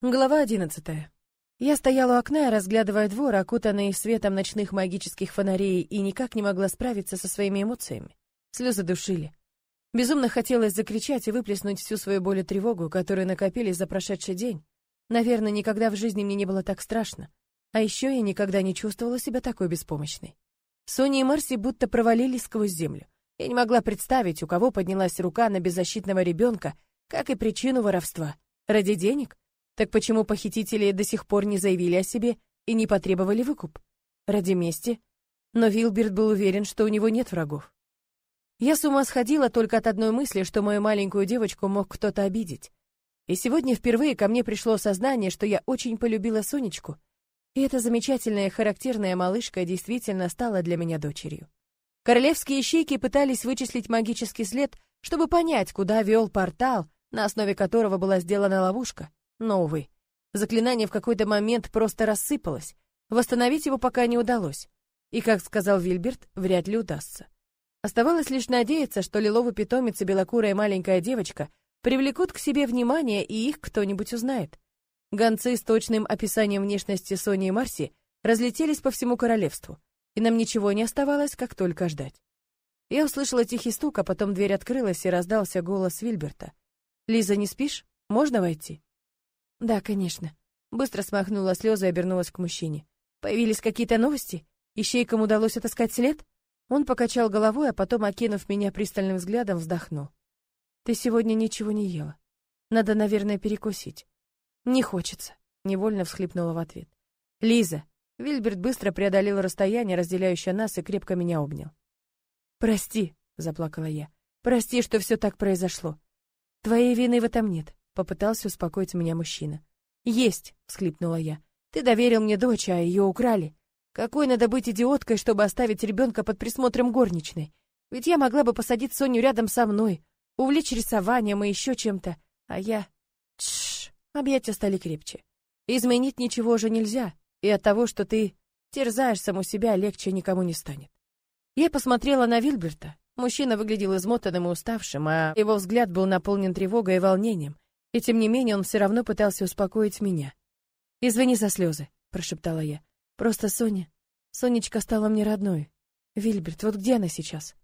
Глава одиннадцатая. Я стояла у окна, разглядывая двор, окутанный светом ночных магических фонарей, и никак не могла справиться со своими эмоциями. Слезы душили. Безумно хотелось закричать и выплеснуть всю свою боль и тревогу, которые накопились за прошедший день. Наверное, никогда в жизни мне не было так страшно. А еще я никогда не чувствовала себя такой беспомощной. Соня и Марси будто провалились сквозь землю. Я не могла представить, у кого поднялась рука на беззащитного ребенка, как и причину воровства. Ради денег? Так почему похитители до сих пор не заявили о себе и не потребовали выкуп? Ради мести? Но Вилберт был уверен, что у него нет врагов. Я с ума сходила только от одной мысли, что мою маленькую девочку мог кто-то обидеть. И сегодня впервые ко мне пришло сознание, что я очень полюбила Сонечку, и эта замечательная характерная малышка действительно стала для меня дочерью. Королевские ищейки пытались вычислить магический след, чтобы понять, куда вел портал, на основе которого была сделана ловушка. Но, увы, заклинание в какой-то момент просто рассыпалось. Восстановить его пока не удалось. И, как сказал Вильберт, вряд ли удастся. Оставалось лишь надеяться, что лиловый питомец и белокурая маленькая девочка привлекут к себе внимание, и их кто-нибудь узнает. Гонцы с точным описанием внешности Сони и Марси разлетелись по всему королевству, и нам ничего не оставалось, как только ждать. Я услышала тихий стук, а потом дверь открылась, и раздался голос Вильберта. «Лиза, не спишь? Можно войти?» Да, конечно. Быстро смахнула слезы и обернулась к мужчине. Появились какие-то новости? Ищейкам удалось отыскать след? Он покачал головой, а потом, окинув меня пристальным взглядом, вздохнул. Ты сегодня ничего не ела. Надо, наверное, перекусить. Не хочется, невольно всхлипнула в ответ. Лиза, Вильберт быстро преодолел расстояние, разделяющее нас, и крепко меня обнял. Прости, заплакала я. Прости, что все так произошло. Твоей вины в этом нет. Попытался успокоить меня мужчина. «Есть!» — всхлипнула я. «Ты доверил мне дочь, а ее украли. Какой надо быть идиоткой, чтобы оставить ребенка под присмотром горничной? Ведь я могла бы посадить Соню рядом со мной, увлечь рисованием и еще чем-то. А я... Тш, объятия стали крепче. Изменить ничего уже нельзя, и от того, что ты терзаешь саму себя, легче никому не станет. Я посмотрела на Вильберта. Мужчина выглядел измотанным и уставшим, а его взгляд был наполнен тревогой и волнением. И тем не менее он все равно пытался успокоить меня. «Извини за слезы», — прошептала я. «Просто Соня... Сонечка стала мне родной. Вильберт, вот где она сейчас?»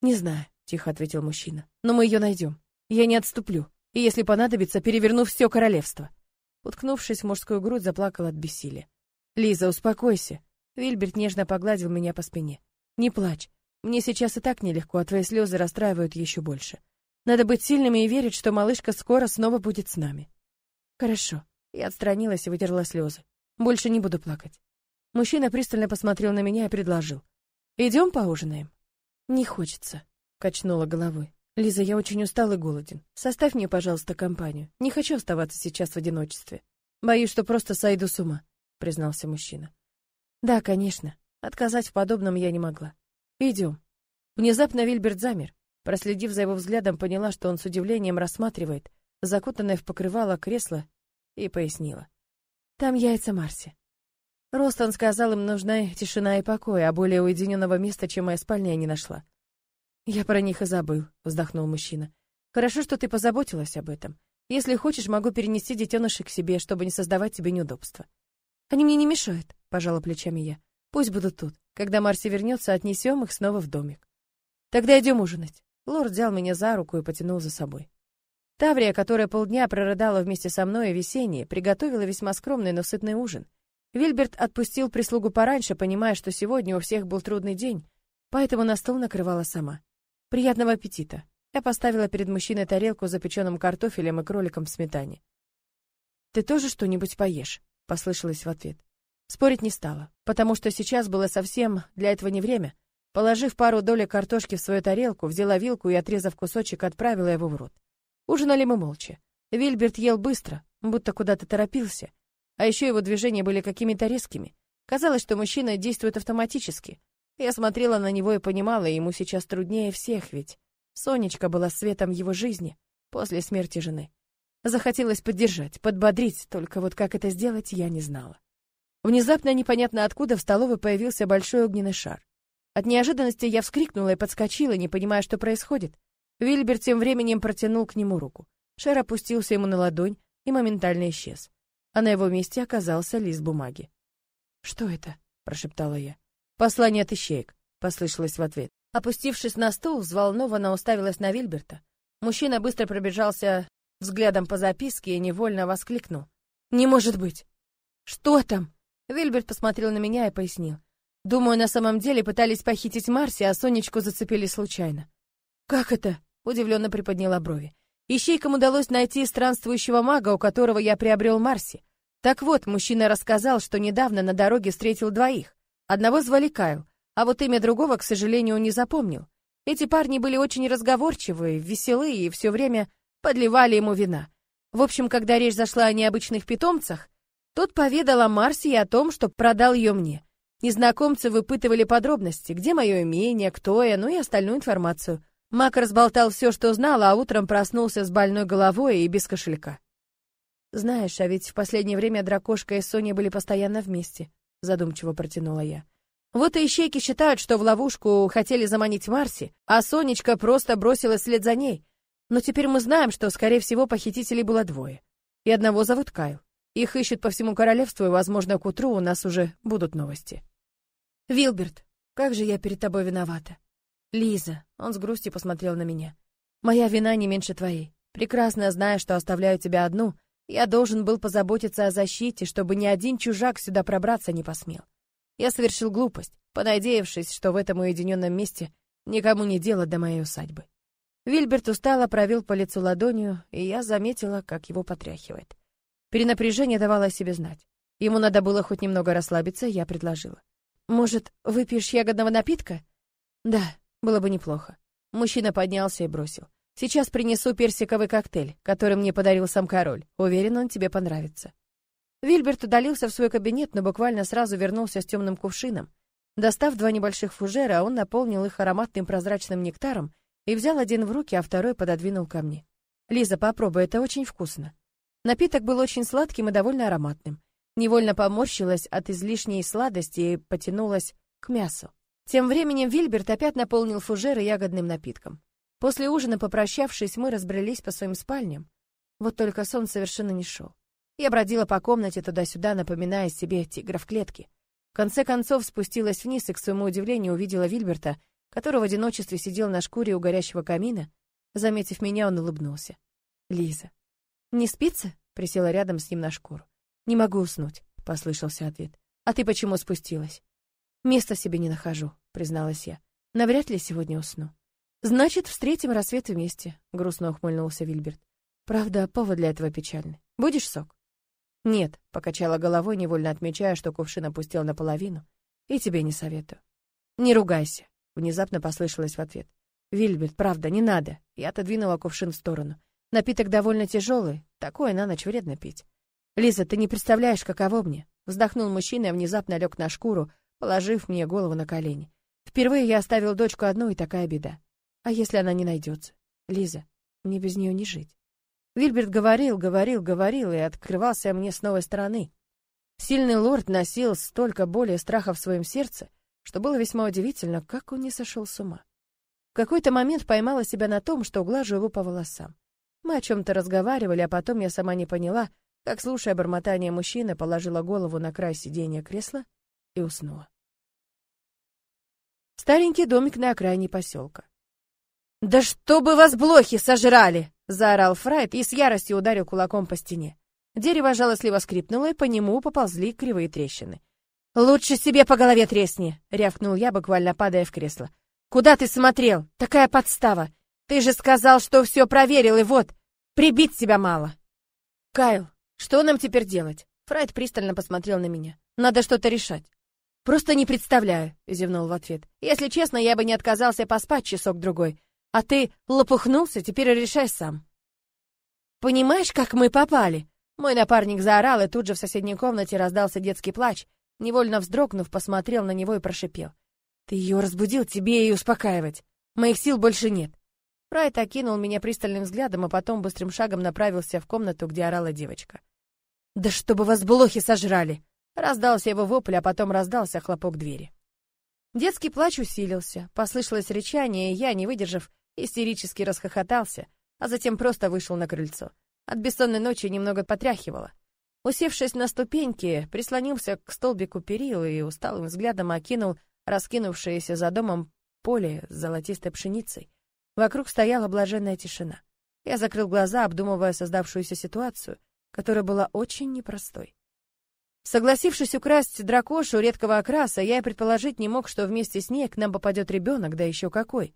«Не знаю», — тихо ответил мужчина. «Но мы ее найдем. Я не отступлю. И если понадобится, переверну все королевство». Уткнувшись в мужскую грудь, заплакал от бессилия. «Лиза, успокойся». Вильберт нежно погладил меня по спине. «Не плачь. Мне сейчас и так нелегко, а твои слезы расстраивают еще больше. Надо быть сильными и верить, что малышка скоро снова будет с нами. Хорошо. Я отстранилась и вытерла слезы. Больше не буду плакать. Мужчина пристально посмотрел на меня и предложил: "Идем поужинаем". Не хочется, качнула головой. Лиза, я очень устал и голоден. Составь мне, пожалуйста, компанию. Не хочу оставаться сейчас в одиночестве. Боюсь, что просто сойду с ума, признался мужчина. Да, конечно. Отказать в подобном я не могла. Идем. Внезапно Вильберт замер. Проследив за его взглядом, поняла, что он с удивлением рассматривает закутанное в покрывало кресло и пояснила. «Там яйца Марси». Ростон сказал, им нужна тишина и покой, а более уединенного места, чем моя спальня, я не нашла. «Я про них и забыл», — вздохнул мужчина. «Хорошо, что ты позаботилась об этом. Если хочешь, могу перенести детенышей к себе, чтобы не создавать тебе неудобства». «Они мне не мешают», — пожала плечами я. «Пусть будут тут. Когда Марси вернется, отнесем их снова в домик». «Тогда идем ужинать». Лорд взял меня за руку и потянул за собой. Таврия, которая полдня прорыдала вместе со мной и весеннее, приготовила весьма скромный, но сытный ужин. Вильберт отпустил прислугу пораньше, понимая, что сегодня у всех был трудный день, поэтому на стол накрывала сама. Приятного аппетита. Я поставила перед мужчиной тарелку с запеченным картофелем и кроликом в сметане. Ты тоже что-нибудь поешь? послышалось в ответ. Спорить не стала, потому что сейчас было совсем для этого не время. Положив пару долек картошки в свою тарелку, взяла вилку и, отрезав кусочек, отправила его в рот. Ужинали мы молча. Вильберт ел быстро, будто куда-то торопился. А еще его движения были какими-то резкими. Казалось, что мужчина действует автоматически. Я смотрела на него и понимала, ему сейчас труднее всех, ведь Сонечка была светом его жизни после смерти жены. Захотелось поддержать, подбодрить, только вот как это сделать, я не знала. Внезапно, непонятно откуда, в столовой появился большой огненный шар. От неожиданности я вскрикнула и подскочила, не понимая, что происходит. Вильберт тем временем протянул к нему руку. Шер опустился ему на ладонь и моментально исчез. а на его месте оказался лист бумаги. «Что это?» — прошептала я. «Послание от ищеек», — послышалось в ответ. Опустившись на стул, взволнованно уставилась на Вильберта. Мужчина быстро пробежался взглядом по записке и невольно воскликнул. «Не может быть!» «Что там?» Вильберт посмотрел на меня и пояснил. «Думаю, на самом деле пытались похитить Марси, а Сонечку зацепили случайно». «Как это?» — удивленно приподняла брови. «Ищейкам удалось найти странствующего мага, у которого я приобрел Марси. Так вот, мужчина рассказал, что недавно на дороге встретил двоих. Одного звали Кайл, а вот имя другого, к сожалению, не запомнил. Эти парни были очень разговорчивые, веселые и все время подливали ему вина. В общем, когда речь зашла о необычных питомцах, тот поведал о Марсе и о том, что продал ее мне. Незнакомцы выпытывали подробности, где мое имение, кто я, ну и остальную информацию. Мак разболтал все, что знал, а утром проснулся с больной головой и без кошелька. Знаешь, а ведь в последнее время Дракошка и Соня были постоянно вместе, задумчиво протянула я. Вот и ищейки считают, что в ловушку хотели заманить Марси, а Сонечка просто бросилась вслед за ней. Но теперь мы знаем, что, скорее всего, похитителей было двое. И одного зовут Кайл. Их ищут по всему королевству, и, возможно, к утру у нас уже будут новости. Вилберт, как же я перед тобой виновата. Лиза, он с грустью посмотрел на меня. Моя вина не меньше твоей. Прекрасно зная, что оставляю тебя одну, я должен был позаботиться о защите, чтобы ни один чужак сюда пробраться не посмел. Я совершил глупость, понадеявшись, что в этом уединенном месте никому не дело до моей усадьбы. Вильберт устало провел по лицу ладонью, и я заметила, как его потряхивает. Перенапряжение давало о себе знать. Ему надо было хоть немного расслабиться, я предложила. «Может, выпьешь ягодного напитка?» «Да, было бы неплохо». Мужчина поднялся и бросил. «Сейчас принесу персиковый коктейль, который мне подарил сам король. Уверен, он тебе понравится». Вильберт удалился в свой кабинет, но буквально сразу вернулся с темным кувшином. Достав два небольших фужера, он наполнил их ароматным прозрачным нектаром и взял один в руки, а второй пододвинул ко мне. «Лиза, попробуй, это очень вкусно». Напиток был очень сладким и довольно ароматным. Невольно поморщилась от излишней сладости и потянулась к мясу. Тем временем Вильберт опять наполнил фужеры ягодным напитком. После ужина, попрощавшись, мы разбрелись по своим спальням. Вот только сон совершенно не шел. Я бродила по комнате туда-сюда, напоминая себе тигра в клетке. В конце концов спустилась вниз и, к своему удивлению, увидела Вильберта, который в одиночестве сидел на шкуре у горящего камина. Заметив меня, он улыбнулся. «Лиза». «Не спится?» — присела рядом с ним на шкуру. «Не могу уснуть», — послышался ответ. «А ты почему спустилась?» «Места себе не нахожу», — призналась я. «Навряд ли сегодня усну». «Значит, встретим рассвет вместе», — грустно ухмыльнулся Вильберт. «Правда, повод для этого печальный. Будешь сок?» «Нет», — покачала головой, невольно отмечая, что кувшин опустил наполовину. «И тебе не советую». «Не ругайся», — внезапно послышалось в ответ. «Вильберт, правда, не надо». Я отодвинула кувшин в сторону. «Напиток довольно тяжелый, такое на ночь вредно пить». «Лиза, ты не представляешь, каково мне». Вздохнул мужчина и внезапно лег на шкуру, положив мне голову на колени. «Впервые я оставил дочку одну, и такая беда. А если она не найдется? Лиза, мне без нее не жить». Вильберт говорил, говорил, говорил и открывался мне с новой стороны. Сильный лорд носил столько боли и страха в своем сердце, что было весьма удивительно, как он не сошел с ума. В какой-то момент поймала себя на том, что глажу его по волосам. Мы о чем-то разговаривали, а потом я сама не поняла, как, слушая бормотание мужчины, положила голову на край сиденья кресла и уснула. Старенький домик на окраине поселка. «Да чтобы вас блохи сожрали!» — заорал Фрайт и с яростью ударил кулаком по стене. Дерево жалостливо скрипнуло, и по нему поползли кривые трещины. «Лучше себе по голове тресни!» — рявкнул я, буквально падая в кресло. «Куда ты смотрел? Такая подстава! Ты же сказал, что все проверил, и вот, прибить тебя мало!» «Кайл, что нам теперь делать?» Фрайт пристально посмотрел на меня. «Надо что-то решать». «Просто не представляю», — зевнул в ответ. «Если честно, я бы не отказался поспать часок-другой. А ты лопухнулся, теперь решай сам. Понимаешь, как мы попали? Мой напарник заорал, и тут же в соседней комнате раздался детский плач. Невольно вздрогнув, посмотрел на него и прошипел. Ты ее разбудил, тебе ее успокаивать. Моих сил больше нет. Прайд окинул меня пристальным взглядом, а потом быстрым шагом направился в комнату, где орала девочка. «Да чтобы вас блохи сожрали!» Раздался его вопль, а потом раздался хлопок двери. Детский плач усилился, послышалось рычание, и я, не выдержав, истерически расхохотался, а затем просто вышел на крыльцо. От бессонной ночи немного потряхивало. Усевшись на ступеньки, прислонился к столбику перил и усталым взглядом окинул раскинувшееся за домом поле с золотистой пшеницей. Вокруг стояла блаженная тишина. Я закрыл глаза, обдумывая создавшуюся ситуацию, которая была очень непростой. Согласившись украсть дракошу редкого окраса, я и предположить не мог, что вместе с ней к нам попадет ребенок, да еще какой.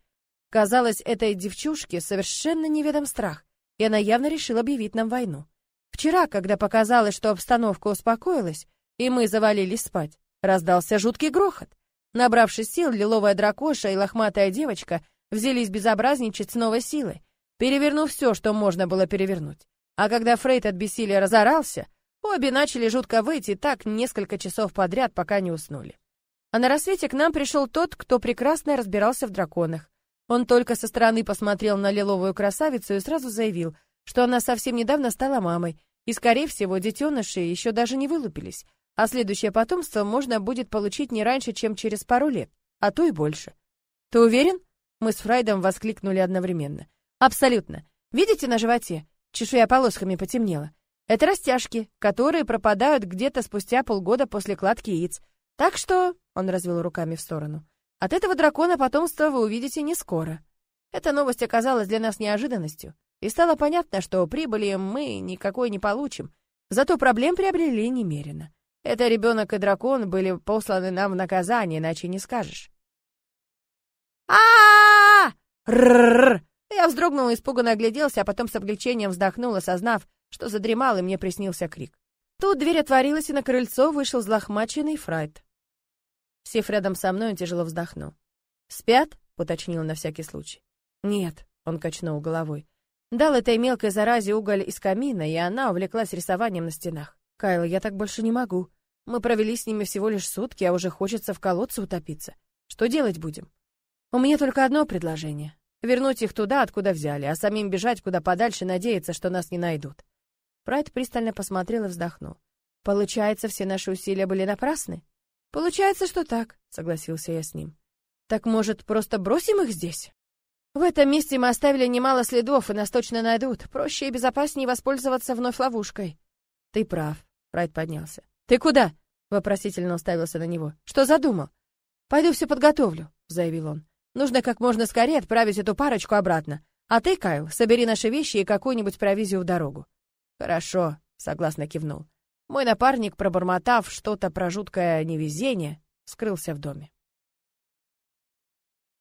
Казалось, этой девчушке совершенно неведом страх, и она явно решила объявить нам войну. Вчера, когда показалось, что обстановка успокоилась, и мы завалились спать, раздался жуткий грохот. Набравшись сил, лиловая дракоша и лохматая девочка взялись безобразничать с новой силой, перевернув все, что можно было перевернуть. А когда Фрейд от бессилия разорался, обе начали жутко выйти так несколько часов подряд, пока не уснули. А на рассвете к нам пришел тот, кто прекрасно разбирался в драконах. Он только со стороны посмотрел на лиловую красавицу и сразу заявил, что она совсем недавно стала мамой, и, скорее всего, детеныши еще даже не вылупились, а следующее потомство можно будет получить не раньше, чем через пару лет, а то и больше. «Ты уверен?» Мы с Фрайдом воскликнули одновременно. Абсолютно. Видите на животе? Чешуя полосками потемнела. Это растяжки, которые пропадают где-то спустя полгода после кладки яиц. Так что, он развел руками в сторону, от этого дракона потомство вы увидите не скоро. Эта новость оказалась для нас неожиданностью, и стало понятно, что прибыли мы никакой не получим, зато проблем приобрели немерено. Это ребенок и дракон были посланы нам в наказание, иначе не скажешь а Рррр! Я вздрогнул и испуганно огляделся, а потом с облегчением вздохнул, осознав, что задремал, и мне приснился крик. Тут дверь отворилась, и на крыльцо вышел злохмаченный Фрайт. Сев рядом со мной, он тяжело вздохнул. «Спят?» — уточнил на всякий случай. «Нет», — он качнул головой. Дал этой мелкой заразе уголь из камина, и она увлеклась рисованием на стенах. «Кайл, я так больше не могу. Мы провели с ними всего лишь сутки, а уже хочется в колодце утопиться. Что делать будем?» У меня только одно предложение. Вернуть их туда, откуда взяли, а самим бежать куда подальше, надеяться, что нас не найдут. Прайд пристально посмотрел и вздохнул. Получается, все наши усилия были напрасны? Получается, что так, согласился я с ним. Так, может, просто бросим их здесь? В этом месте мы оставили немало следов, и нас точно найдут. Проще и безопаснее воспользоваться вновь ловушкой. Ты прав, Прайд поднялся. Ты куда? Вопросительно уставился на него. Что задумал? Пойду все подготовлю, заявил он. Нужно как можно скорее отправить эту парочку обратно. А ты, Кайл, собери наши вещи и какую-нибудь провизию в дорогу. Хорошо, согласно кивнул. Мой напарник, пробормотав что-то про жуткое невезение, скрылся в доме.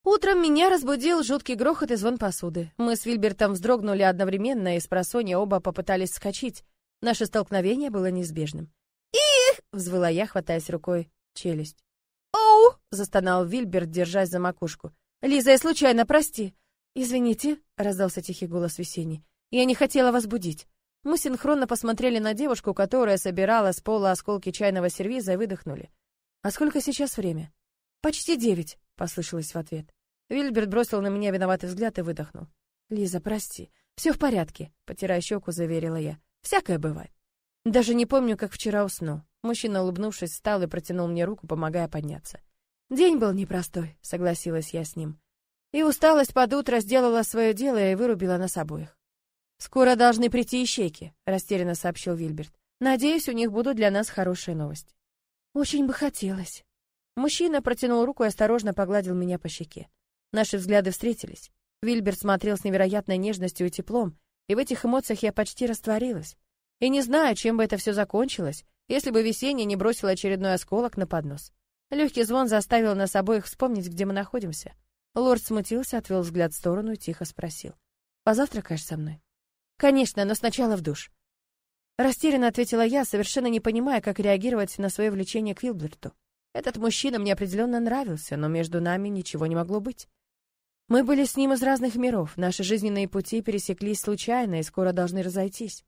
Утром меня разбудил жуткий грохот и звон посуды. Мы с Вильбертом вздрогнули одновременно, и с просонья оба попытались скачать. Наше столкновение было неизбежным. «Их!» — взвыла я, хватаясь рукой челюсть. «Оу!» — застонал Вильберт, держась за макушку. «Лиза, я случайно, прости!» «Извините», — раздался тихий голос Весенний. «Я не хотела вас будить». Мы синхронно посмотрели на девушку, которая собирала с пола осколки чайного сервиза и выдохнули. «А сколько сейчас время?» «Почти девять», — послышалось в ответ. Вильберт бросил на меня виноватый взгляд и выдохнул. «Лиза, прости. Все в порядке», — потирая щеку, заверила я. «Всякое бывает». Даже не помню, как вчера уснул. Мужчина, улыбнувшись, встал и протянул мне руку, помогая подняться. День был непростой, согласилась я с ним. И усталость под утро сделала свое дело и вырубила нас обоих. Скоро должны прийти ищейки, растерянно сообщил Вильберт. Надеюсь, у них будут для нас хорошие новости. Очень бы хотелось. Мужчина протянул руку и осторожно погладил меня по щеке. Наши взгляды встретились. Вильберт смотрел с невероятной нежностью и теплом, и в этих эмоциях я почти растворилась. И не знаю, чем бы это все закончилось, если бы весенний не бросил очередной осколок на поднос. Легкий звон заставил нас обоих вспомнить, где мы находимся. Лорд смутился, отвел взгляд в сторону и тихо спросил. «Позавтракаешь со мной?» «Конечно, но сначала в душ». Растерянно ответила я, совершенно не понимая, как реагировать на свое влечение к Вилберту. Этот мужчина мне определенно нравился, но между нами ничего не могло быть. Мы были с ним из разных миров, наши жизненные пути пересеклись случайно и скоро должны разойтись.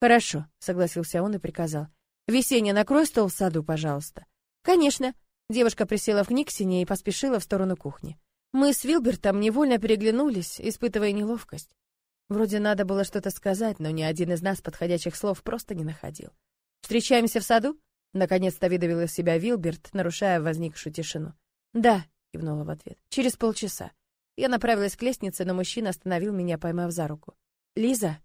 «Хорошо», — согласился он и приказал. «Весенний, накрой стол в саду, пожалуйста». «Конечно», Девушка присела в книгсине и поспешила в сторону кухни. Мы с Вилбертом невольно переглянулись, испытывая неловкость. Вроде надо было что-то сказать, но ни один из нас подходящих слов просто не находил. «Встречаемся в саду?» Наконец-то выдавил из себя Вилберт, нарушая возникшую тишину. «Да», — кивнула в ответ, — «через полчаса». Я направилась к лестнице, но мужчина остановил меня, поймав за руку. «Лиза?»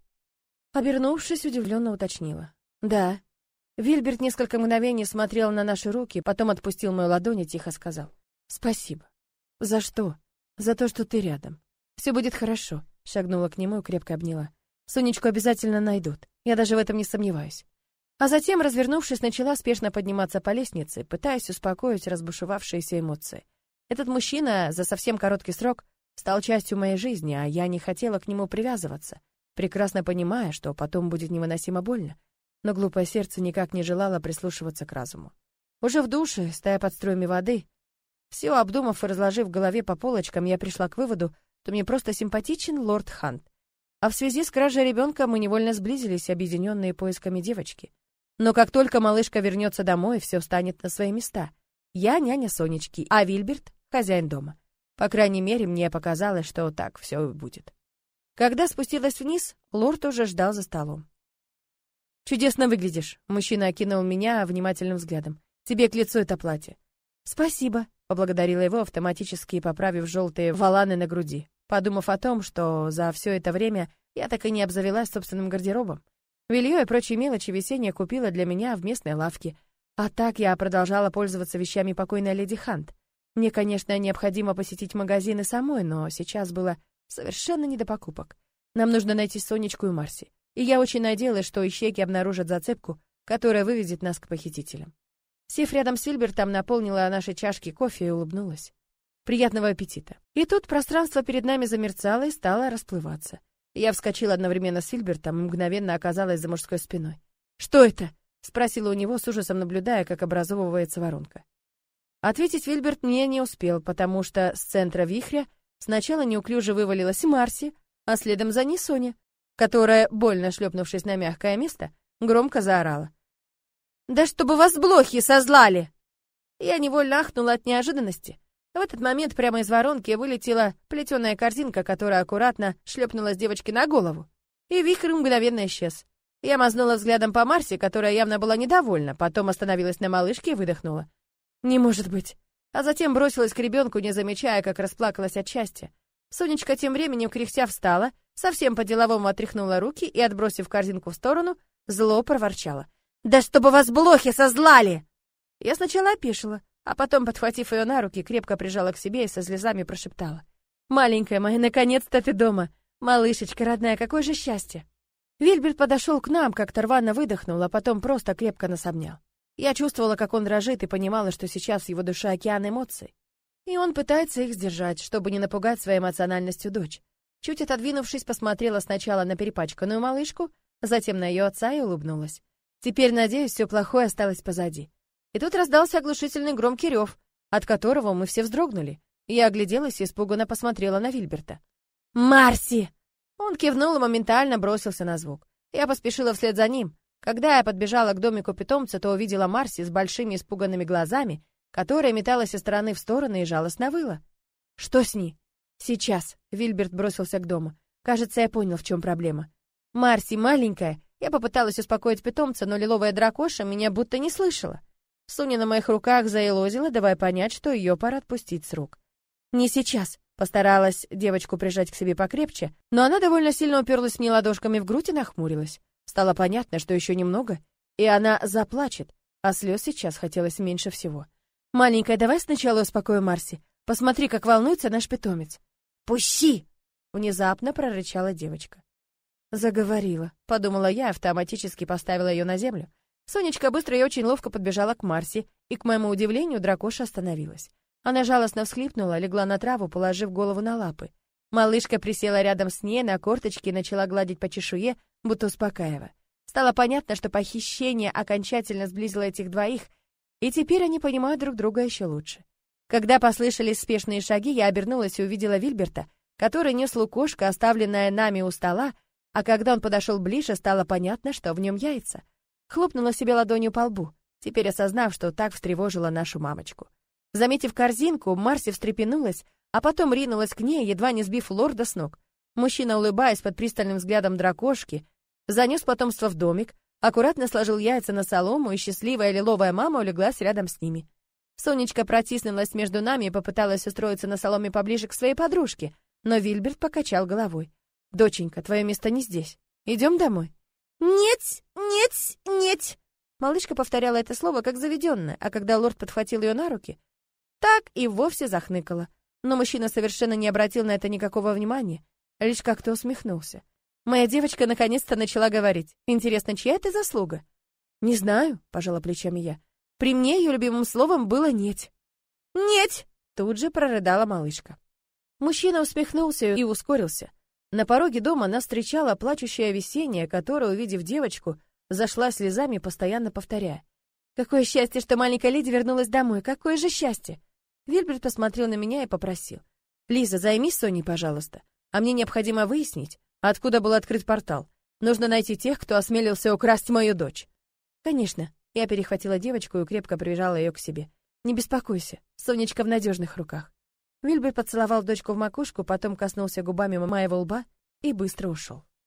Обернувшись, удивленно уточнила. «Да». Вильберт несколько мгновений смотрел на наши руки, потом отпустил мою ладонь и тихо сказал. «Спасибо». «За что?» «За то, что ты рядом. Все будет хорошо», — шагнула к нему и крепко обняла. «Сонечку обязательно найдут. Я даже в этом не сомневаюсь». А затем, развернувшись, начала спешно подниматься по лестнице, пытаясь успокоить разбушевавшиеся эмоции. Этот мужчина за совсем короткий срок стал частью моей жизни, а я не хотела к нему привязываться, прекрасно понимая, что потом будет невыносимо больно. Но глупое сердце никак не желало прислушиваться к разуму. Уже в душе, стоя под струями воды, все обдумав и разложив в голове по полочкам, я пришла к выводу, что мне просто симпатичен лорд Хант. А в связи с кражей ребенка мы невольно сблизились, объединенные поисками девочки. Но как только малышка вернется домой, все встанет на свои места. Я няня Сонечки, а Вильберт — хозяин дома. По крайней мере, мне показалось, что так все будет. Когда спустилась вниз, лорд уже ждал за столом. «Чудесно выглядишь», — мужчина окинул меня внимательным взглядом. «Тебе к лицу это платье». «Спасибо», — поблагодарила его, автоматически поправив желтые валаны на груди, подумав о том, что за все это время я так и не обзавелась собственным гардеробом. Вилье и прочие мелочи весеннее купила для меня в местной лавке. А так я продолжала пользоваться вещами покойной леди Хант. Мне, конечно, необходимо посетить магазины самой, но сейчас было совершенно не до покупок. Нам нужно найти Сонечку и Марси. И я очень надеялась, что ищейки обнаружат зацепку, которая выведет нас к похитителям. Сев рядом с Сильбертом, наполнила наши чашки кофе и улыбнулась. Приятного аппетита. И тут пространство перед нами замерцало и стало расплываться. Я вскочила одновременно с Сильбертом и мгновенно оказалась за мужской спиной. «Что это?» — спросила у него с ужасом, наблюдая, как образовывается воронка. Ответить Вильберт мне не успел, потому что с центра вихря сначала неуклюже вывалилась Марси, а следом за ней Соня, которая, больно шлепнувшись на мягкое место, громко заорала. «Да чтобы вас блохи созлали!» Я невольно ахнула от неожиданности. В этот момент прямо из воронки вылетела плетеная корзинка, которая аккуратно шлепнулась девочке на голову. И вихрь мгновенно исчез. Я мазнула взглядом по Марсе, которая явно была недовольна, потом остановилась на малышке и выдохнула. «Не может быть!» А затем бросилась к ребенку, не замечая, как расплакалась от счастья. Сонечка тем временем, кряхтя, встала, совсем по-деловому отряхнула руки и, отбросив корзинку в сторону, зло проворчала. «Да чтобы вас блохи созлали!» Я сначала опешила, а потом, подхватив ее на руки, крепко прижала к себе и со слезами прошептала. «Маленькая моя, наконец-то ты дома! Малышечка родная, какое же счастье!» Вильберт подошел к нам, как-то рвано выдохнул, а потом просто крепко нас обнял. Я чувствовала, как он дрожит, и понимала, что сейчас его душе океан эмоций. И он пытается их сдержать, чтобы не напугать своей эмоциональностью дочь. Чуть отодвинувшись, посмотрела сначала на перепачканную малышку, затем на ее отца и улыбнулась. Теперь, надеюсь, все плохое осталось позади. И тут раздался оглушительный громкий рев, от которого мы все вздрогнули. Я огляделась и испуганно посмотрела на Вильберта. «Марси!» Он кивнул и моментально бросился на звук. Я поспешила вслед за ним. Когда я подбежала к домику питомца, то увидела Марси с большими испуганными глазами, которая металась из стороны в сторону и жалостно выла. «Что с ней?» «Сейчас», — Вильберт бросился к дому. «Кажется, я понял, в чем проблема. Марси маленькая». Я попыталась успокоить питомца, но лиловая дракоша меня будто не слышала. Суня на моих руках заелозила, давая понять, что ее пора отпустить с рук. «Не сейчас», — постаралась девочку прижать к себе покрепче, но она довольно сильно уперлась мне ладошками в грудь и нахмурилась. Стало понятно, что еще немного, и она заплачет, а слез сейчас хотелось меньше всего. «Маленькая, давай сначала успокоим Марси. Посмотри, как волнуется наш питомец». «Пусти!» — внезапно прорычала девочка. «Заговорила», — подумала я, автоматически поставила ее на землю. Сонечка быстро и очень ловко подбежала к Марсе, и, к моему удивлению, дракоша остановилась. Она жалостно всхлипнула, легла на траву, положив голову на лапы. Малышка присела рядом с ней на корточки и начала гладить по чешуе, будто успокаивая. Стало понятно, что похищение окончательно сблизило этих двоих, и теперь они понимают друг друга еще лучше. Когда послышались спешные шаги, я обернулась и увидела Вильберта, который нес лукошко, оставленное нами у стола, а когда он подошел ближе, стало понятно, что в нем яйца — Хлопнула себе ладонью по лбу, теперь осознав, что так встревожила нашу мамочку. Заметив корзинку, Марси встрепенулась, а потом ринулась к ней, едва не сбив лорда с ног. Мужчина, улыбаясь под пристальным взглядом дракошки, занес потомство в домик, аккуратно сложил яйца на солому, и счастливая лиловая мама улеглась рядом с ними. Сонечка протиснулась между нами и попыталась устроиться на соломе поближе к своей подружке, но Вильберт покачал головой. «Доченька, твое место не здесь. Идем домой». «Нет, нет, нет!» Малышка повторяла это слово как заведенное, а когда лорд подхватил ее на руки, так и вовсе захныкала. Но мужчина совершенно не обратил на это никакого внимания, лишь как-то усмехнулся. Моя девочка наконец-то начала говорить. Интересно, чья это заслуга? Не знаю, пожала плечами я. При мне ее любимым словом было «нет». «Нет!» — тут же прорыдала малышка. Мужчина усмехнулся и ускорился. На пороге дома нас встречала плачущая весенняя, которая, увидев девочку, зашла слезами, постоянно повторяя. «Какое счастье, что маленькая леди вернулась домой! Какое же счастье!» Вильберт посмотрел на меня и попросил. «Лиза, займись Соней, пожалуйста. А мне необходимо выяснить, откуда был открыт портал. Нужно найти тех, кто осмелился украсть мою дочь». «Конечно». Я перехватила девочку и крепко прижала ее к себе. «Не беспокойся, Сонечка в надежных руках». Вильбер поцеловал дочку в макушку, потом коснулся губами моего лба и быстро ушел.